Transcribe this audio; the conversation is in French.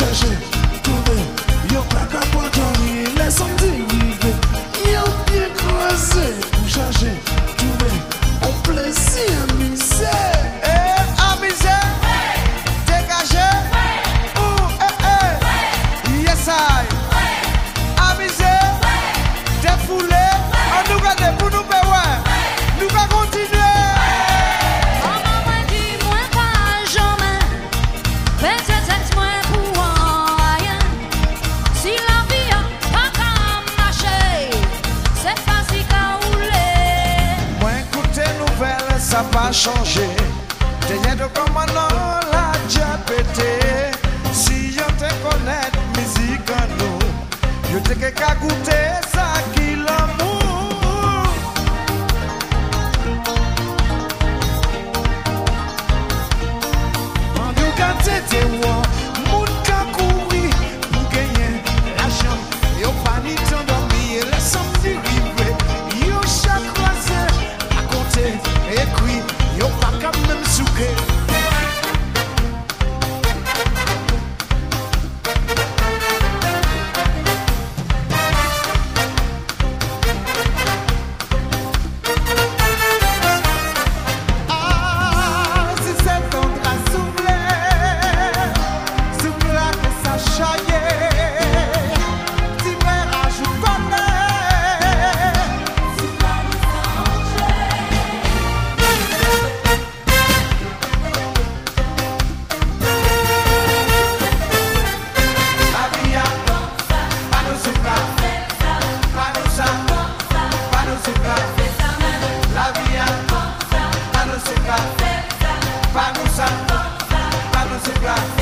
相信。pas changé. T'es rien de comme un an, la diabété. Si on te connaît, musique en nous, je t'ai qu'à goûter ça. Santo, a nuestro